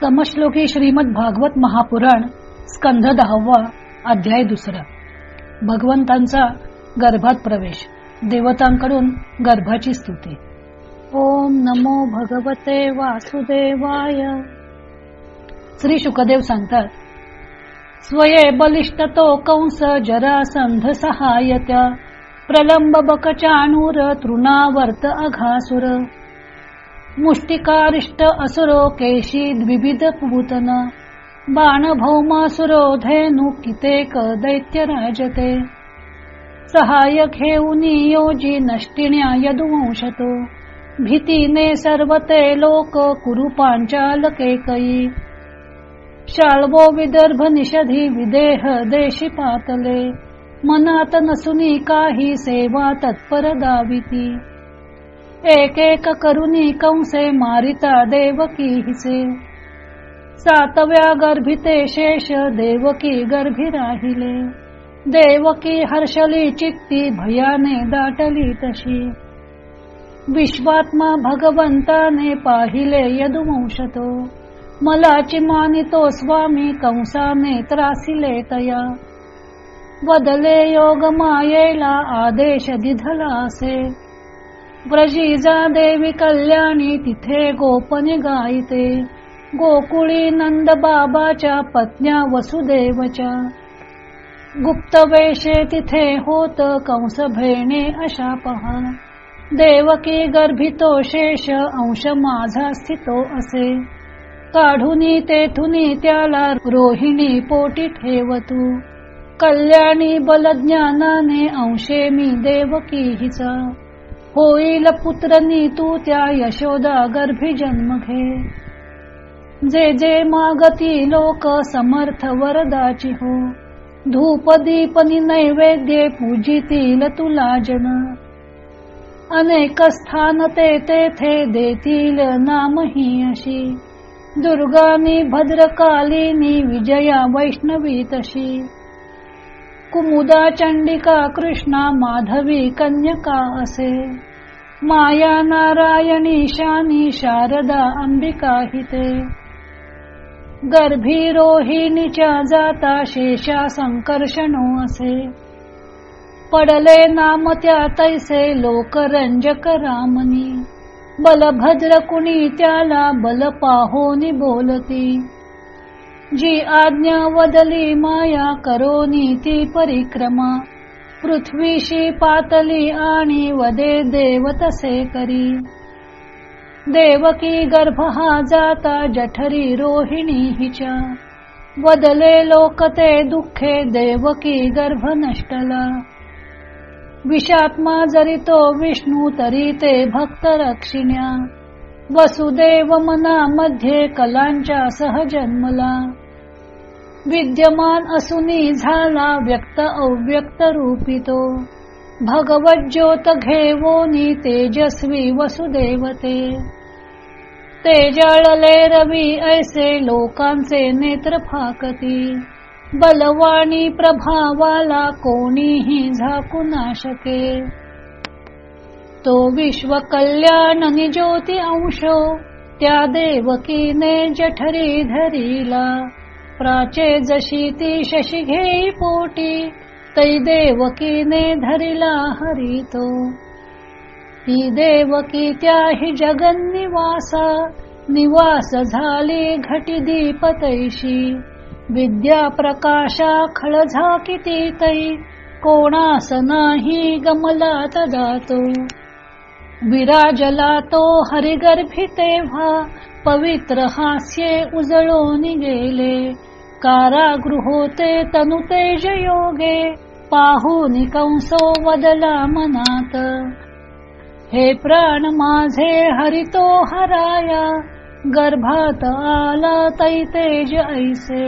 समश्लोकी श्रीमद भागवत महापुराण स्कंध दहावा अध्याय दुसरा. भगवंतांचा गर्भात प्रवेश. देवतांकडून गर्भाची स्तुती. ओम नमो भगवते वासुदेवाय. श्री शुकदेव सांगतात स्वये बलिष्ठतो कंस जरासंध सहायत्या प्रलंब बकचाणूर तृणावर्त अघासुर. मुष्टिकारिष्ट असुरो केशी द्विविध पूतन। बाण भौमासुरो धेनु कितेक दैत्य राजते। सहायक घेऊन योजी नष्टिण्या यदुवंशतो। भीतीने सर्वते लोक कुरु पांचाल केकई शाळवो विदर्भ निषधी विदेह देशी पातले। मनात नसुनी काही सेवा तत्पर दाविती। एक एक करुनी कंसे मारिता देवकी हिसे. सातव्या गर्भिते शेष देवकी गर्भी राहिले. देवकी हर्षली चित्ती भयाने दाटली तशी. विश्वात्मा भगवंताने पाहिले यदुवंशतो. मलाची मानितो स्वामी कंसाने त्रासिले तया. वदले योग मायेला आदेश दिधला असे व्रजीजा देवी कल्याणी तिथे गोपने गायते. गोकुळी नंद बाबाच्या पत्न्या वसुदेवच्या. गुप्त वेशे तिथे होत कंस भेणे अशा पहा. देवकी गर्भितो शेष अंश माझा स्थितो असे. काढुनी तेथुनी त्याला रोहिणी पोटी ठेवतू. कल्याणी बलज्ञानाने अंशे मी देवकी हिचा होईल पुत्रनी तू त्या यशोदा गर्भी जन्म घे. जे जे मागती लोक समर्थ वरदाची हो. धूप दीपनी नैवेद्ये पूजितील तुला जन. अनेक स्थान ते तेथे देतील नामही अशी. दुर्गानी भद्रकालीनी विजया वैष्णवी तशी. कुमुदा चंडिका कृष्णा माधवी कन्यका असे. माया नारायणी शानी शारदा अंबिका हिते. गर्भी रोहिणीच्या जाता शेषा संकर्षणो असे. पडले नाम त्या तैसे लोकरंजक रामनी. बलभद्र कुणी त्याला बल पाहोनी बोलती. जी आज्ञा वदली माया करोनी ती परिक्रमा. पृथ्वीशी पातली आणि वदे देव तसे करी. देवकी गर्भ हा जाता जठरी रोहिणी हिच्या. वदले लोकते दुःखे देवकी गर्भ नष्टला. विषात्मा जरी तो विष्णू तरी ते भक्त रक्षिण्या. वसुदेव मनामध्ये कलांच्या सहजन्मला. विद्यमान असुनी झाला व्यक्त अव्यक्त रूपितो. भगवत ज्योत घेवोनी तेजस्वी वसुदेवते. तेजाळले रवी ऐसे लोकांचे नेत्र फाकती. बलवाणी प्रभावाला कोणीही झाकू ना शके. तो विश्व कल्याण ज्योती अंशो त्या देवकीने जठरी धरीला. प्राचे जशी ती शशी घेई पोटी तै देवकीने धरिला हरी तो. ती देवकी त्याही जगन्निवासा निवास झाली घटी दीपतैशी विद्या प्रकाशा खळ झाकिती तै कोणास नाही गमला तदातो विराजला तो हरिगर्भी तेव्हा पवित्र हास्ये उजळून गेले. कारागृहोते तनुतेज योगे पाहून कंसो वदला मनात। हे प्राण माझे हरितो हराया गर्भात आला तैतेज ऐसे।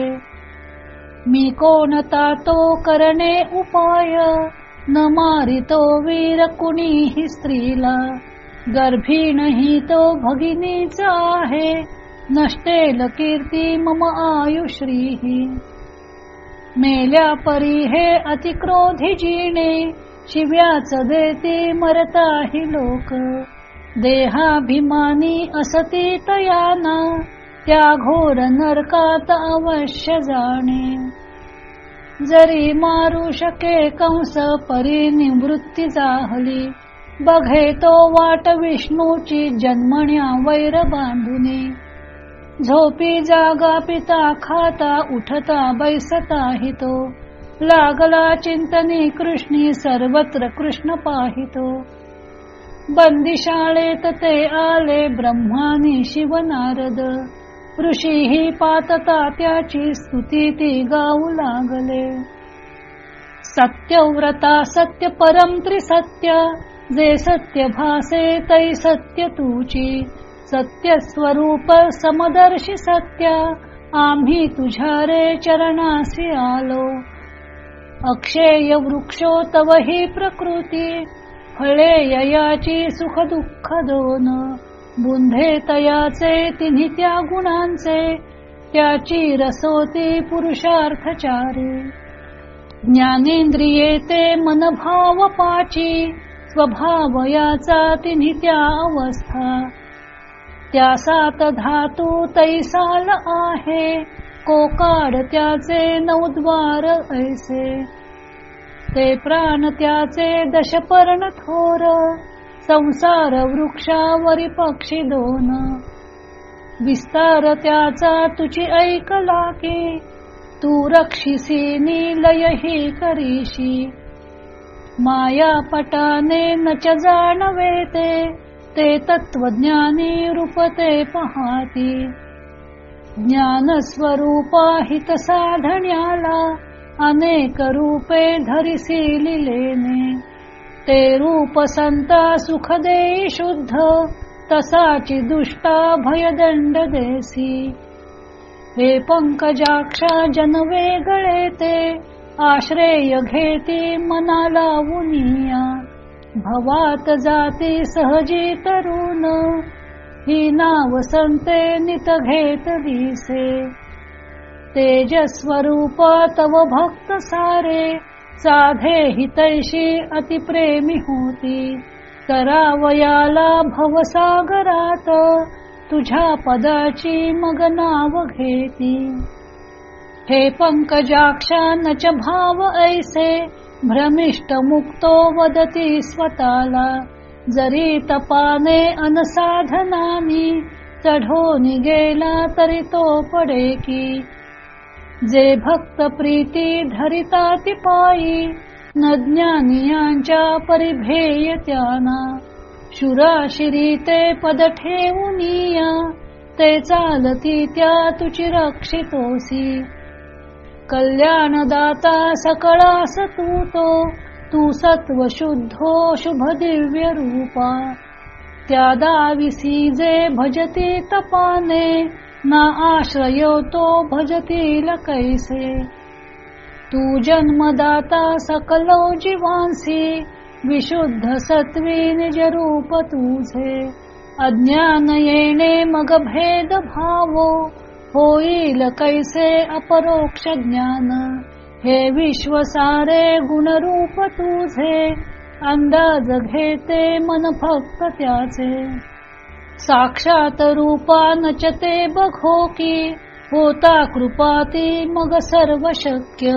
मी कोणता तो करणे उपाय न मारितो वीर कुणीही स्त्रीला। गर्भीणही तो भगिनीचा आहे नष्टेल कीर्ती मम आयुश्रीही मेल्या परी हे अतिक्रोधी जीणे शिव्याच देती मरताही लोक. देहाभिमानी असती तयाना त्या घोर नरकात अवश्य जाणे. जरी मारू शके कंस परी निवृत्ती जाहली बघे तो वाट विष्णूची जन्मण्या वैर बांधुनी. झोपी जागा पिता खाता उठता बैसता हितो. लागला चिंतनी कृष्णी सर्वत्र कृष्ण पाहितो. बंदिशाळेत ते आले ब्रह्मानी शिव नारद. ऋषीही पातता त्याची स्तुती ती गाऊ लागले. सत्यव्रता सत्य परम त्रिसत्य जे सत्य भासे तै सत्य तुची. सत्य स्वरूप समदर्शी सत्य. आम्ही तुझ्या रे चरणासी आलो. अक्षेय वृक्षो तव ही प्रकृती. फळे ययाची सुख दुःख दोन. बुंधे तयाचे तिन्ही त्या गुणांचे. त्याची रसोती पुरुषार्थचारी. ज्ञानेंद्रिये ते मनभाव पाची स्वभाव याचा तिन्ही त्या अवस्था. त्या सात धातू तैसाल आहे. कोकाड त्याचे नवद्वार ऐसे. ते प्राण त्याचे दशपर्ण थोर. संसार वृक्षावरी पक्षी दोन. विस्तार त्याचा तुझी ऐकला की तू रक्षिसी लय ही करीशी. माया पटाने नच जाणवे ते. ते तत्वज्ञानी रूपते पहाती. ज्ञान स्वरूपा हित साधण्याला अनेक रूपे धरिसी लिलेने ते रूप संता सुख दे शुद्ध तसाची दुष्टा भयदंड देसी. हे पंकजाक्षा जन वेगळे ते आश्रय घेती मनाला उनिया. भवात जाती सहजी तरुण. ही नाव संते नित घेत दिसे. तेजस्वरूप तव भक्त सारे. साधे हितैशी अतिप्रेमी होती. करावयाला भवसागरात. तुझ्या पदाची मग नाव घेती. हे पंकजाक्षा नच भाव ऐसे. भ्रमिष्ट मुक्तो वदती स्वतःला जरी तपाने अनसाधनानी चढोनी गेला तरी तो पडे की। जे भक्त प्रीती धरिता ती पायी न ज्ञानियांच्या परिभेय त्यांना। शुराशिरी ते पद ठेवून ते चालती त्या तुची रक्षितोसी। कल्याणदाता सकळास तू तो तू सत्व शुद्धो शुभ दिव्य रूपा त्या दाविसी जे भजते तपाने ना आश्रयो तो भजतील कैसे। तू जन्मदाता सकलो जीवांसी विशुद्ध सत्वी निज रूप तुझे। अज्ञान येणे मग भेद भावो होईल कैसे अपरोक्ष ज्ञान? हे विश्व सारे गुणरूप तुझे अंदाज घेते मन फक्त त्याचे. साक्षात रूपा नचते बघो की होता कृपाती मग सर्व शक्य.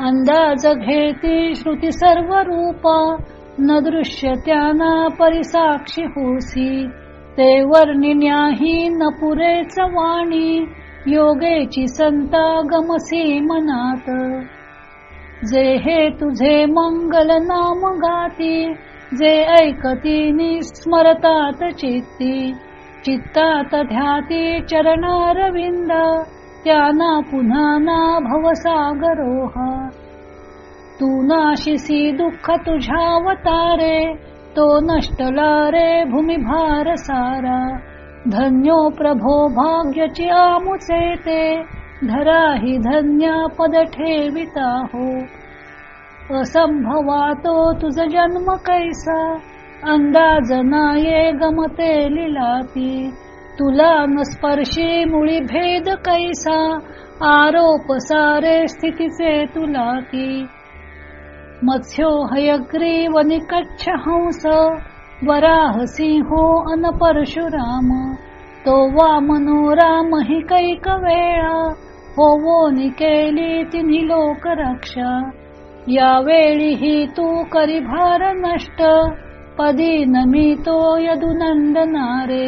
अंदाज घेती श्रुती सर्व रूपा न दृश्य त्यांना परिसाक्षी होसी. ते वर्णिन्याही न पुरेच वाणी योगेची संता गमसी मनात जे हे तुझे मंगल नाम गाती जे ऐकती स्मरतात चित्ती चित्तात ध्याती चरणारविंद त्यांना पुन्हा ना भवसागरोहा तू नाशिसी दुःख तुझ्यावतारे तो नष्टला रे भूमिभार सारा. धन्यो प्रभो भाग्यची आमुचे ते. धरा हि धन्या पद ठेविता हो. असंभवा तो तुझ जन्म कैसा. अंदाज नाये गमते लिलाती. तुला न स्पर्शी मुळी भेद कैसा. आरोप सारे स्थितीचे तुला की मत्स्यो हयग्रीव निकच्छ हंस वराह सिंहो अन परशुराम तो वामनो राम हि कैक वेळा होवोनी केली तिन्ही लोक रक्षा या वेळी ही तू करी भार नष्ट पदी नमितो यदुनंदनारे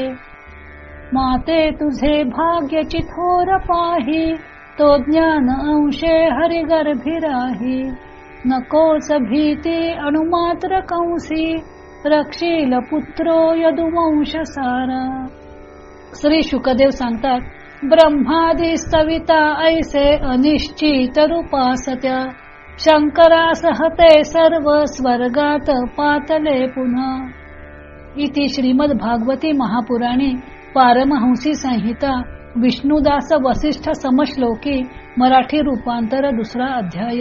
माते तुझे भाग्यची थोर पाही तो ज्ञान अंशे हरिगर्भिराही। नकोच भीती अणुमात्र कंसी रक्षील पुत्रो यदुवंश सारा. श्री शुकदेव सांगतात ब्रह्मादी सविता ऐसे अनिश्चित रूपासत्या. शंकरासह ते सर्व स्वर्गात पातले पुन्हा. इति श्रीमद भागवती महापुराणी पारमहंसी संहिता विष्णुदास वसिष्ठ समश्लोकी मराठी रूपांतर दुसरा अध्याय.